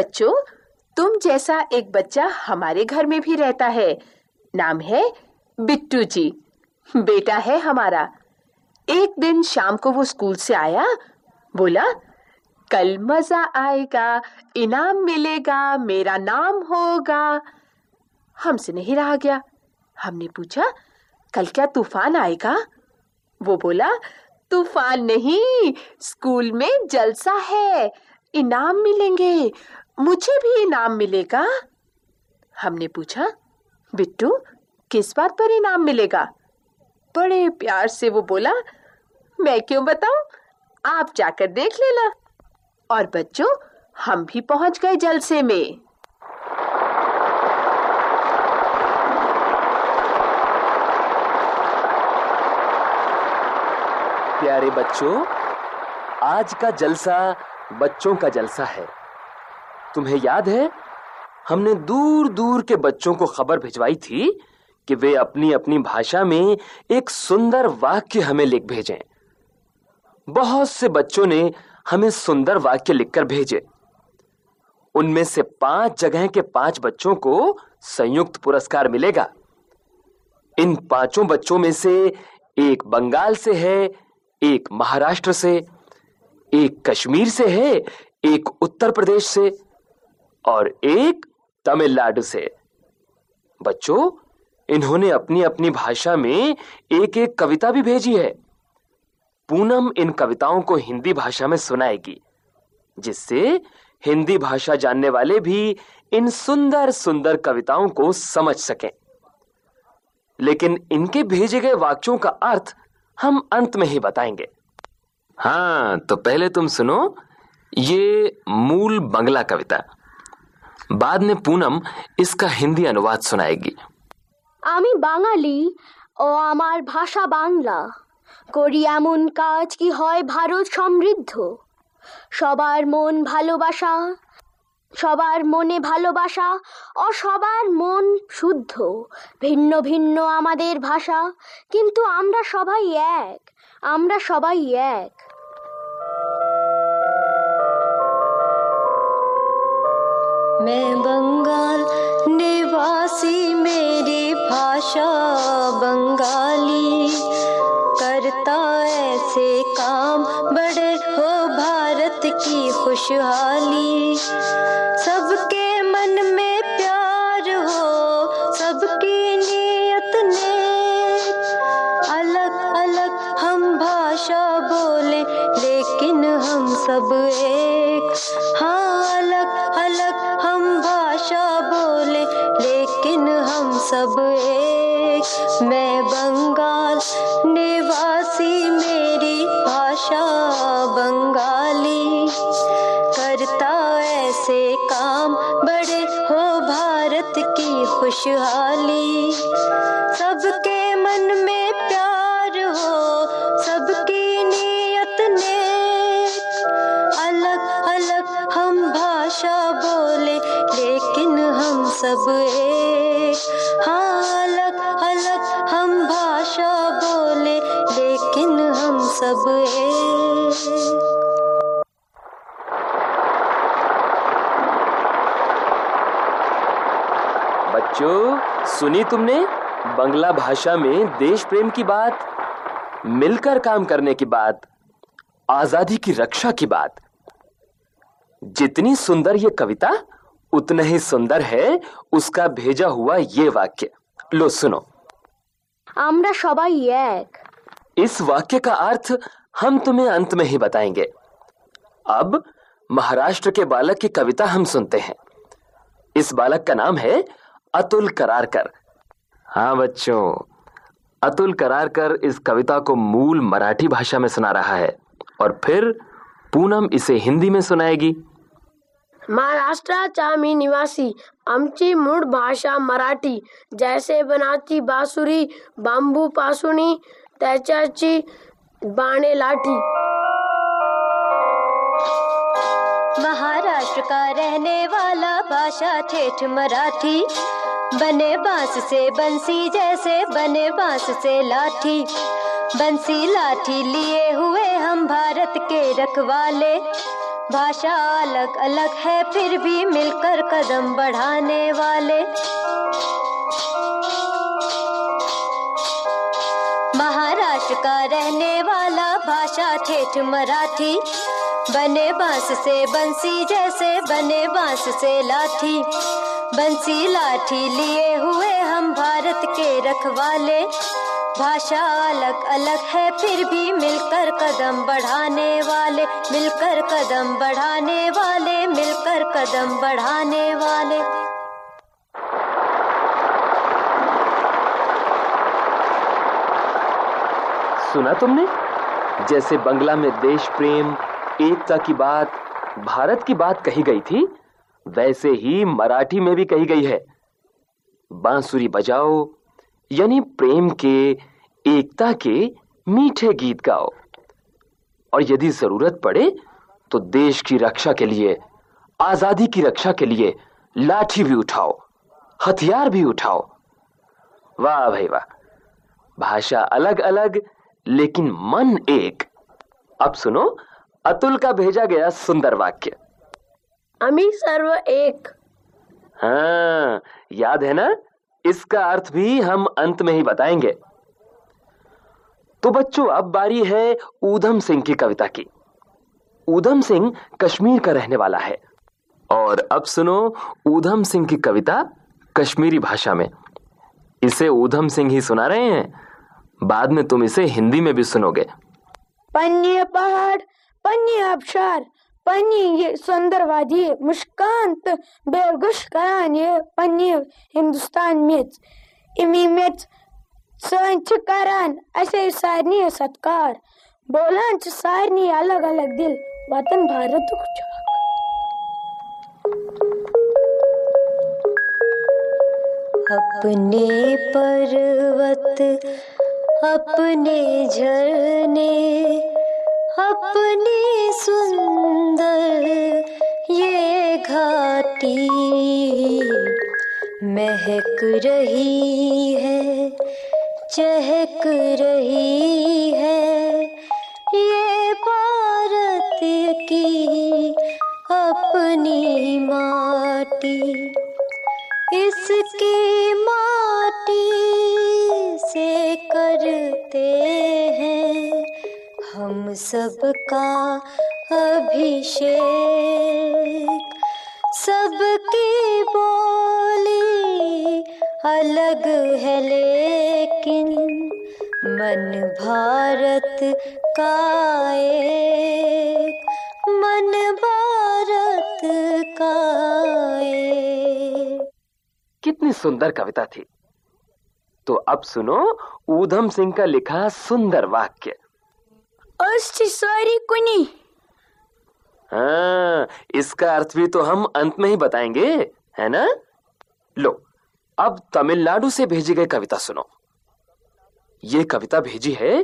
बच्चों, तुम जैसा एक बच्चा हमारे घर में भी रहता है। नाम है बिट्टू जी। बेटा है हमारा। एक दिन शाम को वो स्कूल से आया, बोला, कल मज़ा आएगा, इनाम मिलेगा, मेरा नाम होगा। हमसे नहीं रहा गया। हमने पूछा, कल क्या तूफ़ान आएगा? वो बोला, तूफ़ान नहीं, स्कूल में जलसा है, इनाम मिलेंगे। मुझे भी इनाम मिलेगा? हमने पूछा, बिट्टू, किस बात पर इनाम मिलेगा? बड़े प्यार से वो बोला, मैं क्यों बताऊँ? आप जाकर देख लेना। और बच्चों, हम भी पहुँच गए जलसे में। प्यारे बच्चों, आज का जलसा बच्चों का जलसा है। तुम्हें याद है? हमने दूर दूर के बच्चों को खबर भिजवाई थी कि वे अपनी अपनी भाषा में एक सुंदर वाक्य हमें लिख भेजें। बहुत से बच्चों ने हमें सुंदर वाक्य लिखकर भेजे। उनमें से पाँच जगह के पाँच बच्चों को संयुक्त पुरस्कार मिलेगा। इन पाँचों बच्चों में से एक बंगाल से है, एक महाराष्ट्र से, एक कश्मीर से है, एक उत्तर प्रदेश से। और एक तमिलनाडु से। बच्चों, इन्होंने अपनी अपनी भाषा में एक एक कविता भी भेजी है। पूनम इन कविताओं को हिंदी भाषा में सुनाएगी, जिससे हिंदी भाषा जानने वाले भी इन सुंदर सुंदर कविताओं को समझ सकें। लेकिन इनके भेजे गए वाक्यों का अर्थ हम अंत में ही बताएँगे। हाँ तो पहले तुम सुनो, ये मूल बंगला कविता। बाद में पूनम इसका हिंदी अनुवाद सुनाएगी আমি বাঙালি ও আমার ভাষা বাংলা করি এমন কাজ কি হয় ভারত সমৃদ্ধ সবার মন ভালোবাসা সবার মনে ভালোবাসা ও সবার মন শুদ্ধ ভিন্ন ভিন্ন আমাদের ভাষা কিন্তু আমরা সবাই এক আমরা সবাই এক मैं बंगाल निवासी, मेरी भाषा बंगाली। करता ऐसे काम, बड़े हो भारत की खुशहाली। सबके मन में प्यार हो, सबकी नीयत नेक अलग अलग हम भाषा बोले, लेकिन हम सब एक। हाँ अलग अलग सब एक। मैं बंगाल निवासी, मेरी भाषा बंगाली। करता ऐसे काम, बड़े हो भारत की खुशहाली। सबके मन में प्यार हो, सबकी नीयत ने अलग अलग हम भाषा बोले, लेकिन हम सब सुनी तुमने बंगला भाषा में देश प्रेम की बात मिलकर काम करने की बात आजादी की रक्षा की बात जितनी सुंदर ये कविता उतना ही सुंदर है उसका भेजा हुआ ये वाक्य लो सुनो আমরা সবাই এক इस वाक्य का अर्थ हम तुम्हें अंत में ही बताएंगे अब महाराष्ट्र के बालक की कविता हम सुनते हैं इस बालक का नाम है अतुल करारकर हाँ बच्चों अतुल करारकर इस कविता को मूल मराठी भाषा में सुना रहा है और फिर पूनम इसे हिंदी में सुनाएगी। महाराष्ट्राचा मी निवासी आमची मूळ भाषा मराठी जैसे बनाती बासुरी बांबू पासूनी त्याच्याची बाणे लाठी। महाराष्ट्र का रहने वाला भाषा ठेठ मराठी। बने बाँस से बंसी जैसे बने बाँस से लाठी। बंसी लाठी लिए हुए हम भारत के रखवाले। भाषा अलग अलग है, फिर भी मिलकर कदम बढ़ाने वाले। महाराष्ट्र का रहने वाला भाषा, ठेठ मराठी। बने बाँस से बंसी जैसे बने बाँस से लाठी, बंसी लाठी लिए हुए हम भारत के रखवाले। भाषा अलग अलग है, फिर भी मिलकर कदम बढ़ाने वाले, मिलकर कदम बढ़ाने वाले, मिलकर कदम बढ़ाने वाले। सुना तुमने? जैसे बंगला में देश प्रेम, एकता की बात भारत की बात कही गई थी, वैसे ही मराठी में भी कही गई है। बांसुरी बजाओ, यानी प्रेम के, एकता के मीठे गीत गाओ। और यदि ज़रूरत पड़े तो देश की रक्षा के लिए, आज़ादी की रक्षा के लिए लाठी भी उठाओ, हथियार भी उठाओ। वाह भाई वाह, भाषा अलग अलग लेकिन मन एक। अब सुनो अतुल का भेजा गया सुंदर वाक्य। आम्ही सर्व एक। हाँ याद है ना? इसका अर्थ भी हम अंत में ही बताएँगे। तो बच्चों अब बारी है ऊधम सिंह की कविता की। ऊधम सिंह कश्मीर का रहने वाला है। और अब सुनो ऊधम सिंह की कविता कश्मीरी भाषा में। इसे ऊधम सिंह ही सुना रहे हैं। बाद में तुम इसे हिंदी में भी सुनोगे। पन्नी पहाड़ पन्नी आबशार पन्नी ये सुंदर वादी मुश्कांत बेगुश करान ये पन्नी हिंदुस्तान मेच सारनी सत्कार। बोलान सारनी अलग अलग दिल को अपने पर्वत, अपने झरने अपने सुंदर ये घाटी महक रही है, चहक रही है। ये भारत की अपनी माटी, इसकी माटी से करते हैं हम सबका अभिषेक। सबकी बोली अलग है लेकिन मन भारत का एक। मन भारत का एक। कितनी सुंदर कविता थी। तो अब सुनो, ऊधम सिंह का लिखा सुंदर वाक्य। अर्थ सारी कुनी। हाँ इसका अर्थ भी तो हम अंत में ही बताएँगे है ना? लो अब तमिलनाडु से भेजी गई कविता सुनो। ये कविता भेजी है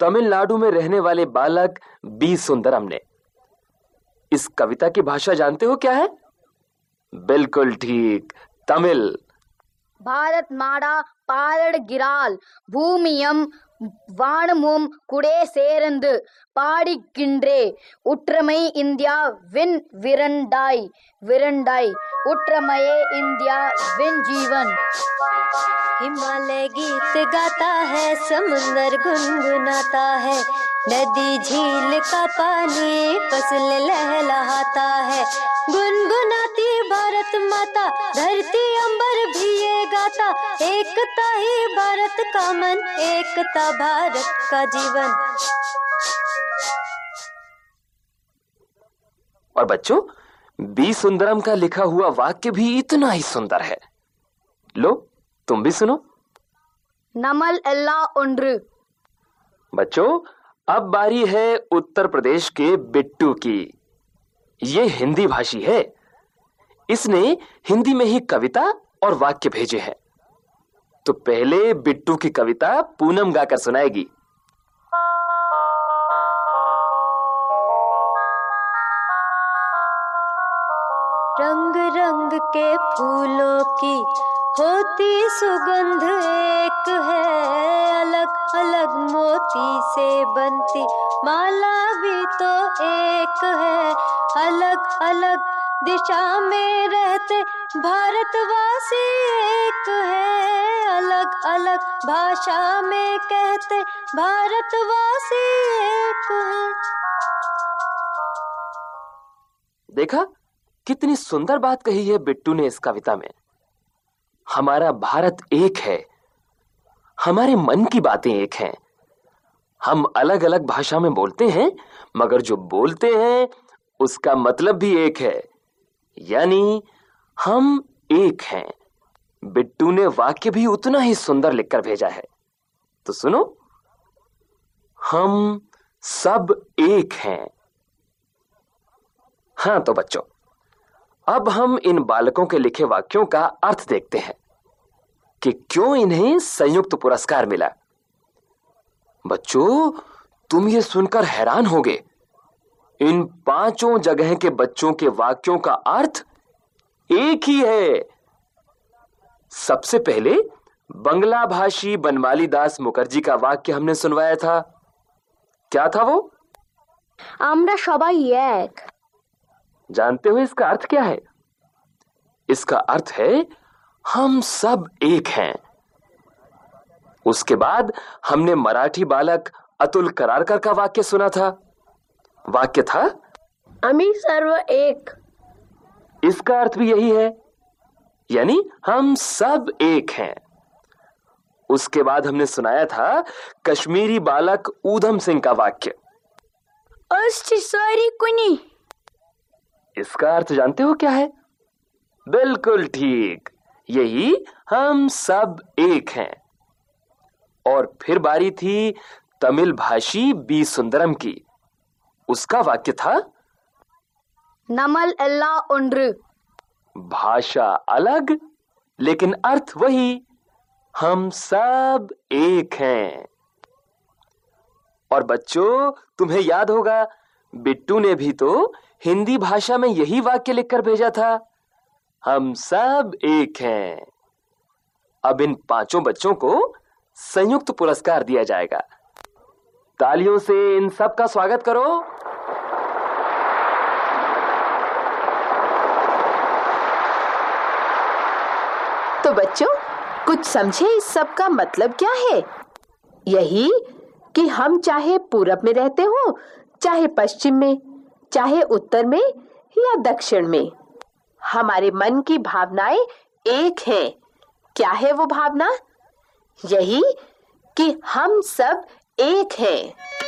तमिलनाडु में रहने वाले बालक बी सुंदरम ने। इस कविता की भाषा जानते हो क्या है? बिल्कुल ठीक तमिल। भारत माड़ा पारड़ गिराल भूमियम வானமும் குடே சேர்ந்து பாடிக்கின்றே உற்றமை இந்தியா வின் விரண்டாய் விரண்டாய் உற்றமையே இந்தியா வின் ஜீவன் हिमालय गीत गाता है समुंदर गुनगुनाता है नदी झील का पानी फसल लहलहाता है गुनगुनाती भारत माता धरती अंबर भी ये गाता। एकता ही भारत का मन एकता भारत का जीवन। और बच्चों बी सुंदरम का लिखा हुआ वाक्य भी इतना ही सुंदर है। लो तुम भी सुनो। नमल अल्लाह उन्र बच्चों अब बारी है उत्तर प्रदेश के बिट्टू की। ये हिंदी भाषी है। इसने हिंदी में ही कविता और वाक्य भेजे हैं। तो पहले बिट्टू की कविता पूनम गाकर सुनाएगी। रंग रंग के फूलों की होती सुगंध एक है। अलग अलग मोती से बनती माला भी तो एक है। अलग अलग दिशा में रहते भारतवासी एक है। अलग अलग भाषा में कहते भारतवासी एक है। देखा, कितनी सुंदर बात कही है बिट्टू ने इस कविता में। हमारा भारत एक है। हमारे मन की बातें एक हैं। हम अलग अलग भाषा में बोलते हैं, मगर जो बोलते हैं, उसका मतलब भी एक है। यानी हम एक हैं। बिट्टू ने वाक्य भी उतना ही सुंदर लिखकर भेजा है। तो सुनो, हम सब एक हैं। हाँ तो बच्चों, अब हम इन बालकों के लिखे वाक्यों का अर्थ देखते हैं कि क्यों इन्हें संयुक्त पुरस्कार मिला। बच्चों, तुम ये सुनकर हैरान होगे इन पांचों जगह के बच्चों के वाक्यों का अर्थ एक ही है सबसे पहले बंगला भाषी बनमाली दास मुखर्जी का वाक्य हमने सुनवाया था क्या था वो আমরা সবাই এক जानते हो इसका अर्थ क्या है इसका अर्थ है हम सब एक हैं उसके बाद हमने मराठी बालक अतुल करारकर का वाक्य सुना था वाक्य था? आम्ही सर्व एक। इसका अर्थ भी यही है यानी हम सब एक हैं। उसके बाद हमने सुनाया था कश्मीरी बालक ऊधम सिंह का वाक्य। सॉरी कुनी। इसका अर्थ जानते हो क्या है? बिल्कुल ठीक। यही हम सब एक हैं। और फिर बारी थी तमिल भाषी बी सुंदरम की। उसका वाक्य था? नमल अल्लाह उन्र भाषा अलग लेकिन अर्थ वही। हम सब एक हैं। और बच्चों तुम्हें याद होगा बिट्टू ने भी तो हिंदी भाषा में यही वाक्य लिखकर भेजा था हम सब एक हैं। अब इन पाँचों बच्चों को संयुक्त पुरस्कार दिया जाएगा। तालियों से इन सब का स्वागत करो। तो बच्चों, कुछ समझे इस सब का मतलब क्या है? यही कि हम चाहे पूरब में रहते हो, चाहे पश्चिम में, चाहे उत्तर में या दक्षिण में, हमारे मन की भावनाएँ एक हैं। क्या है वो भावना? यही कि हम सब एक हैं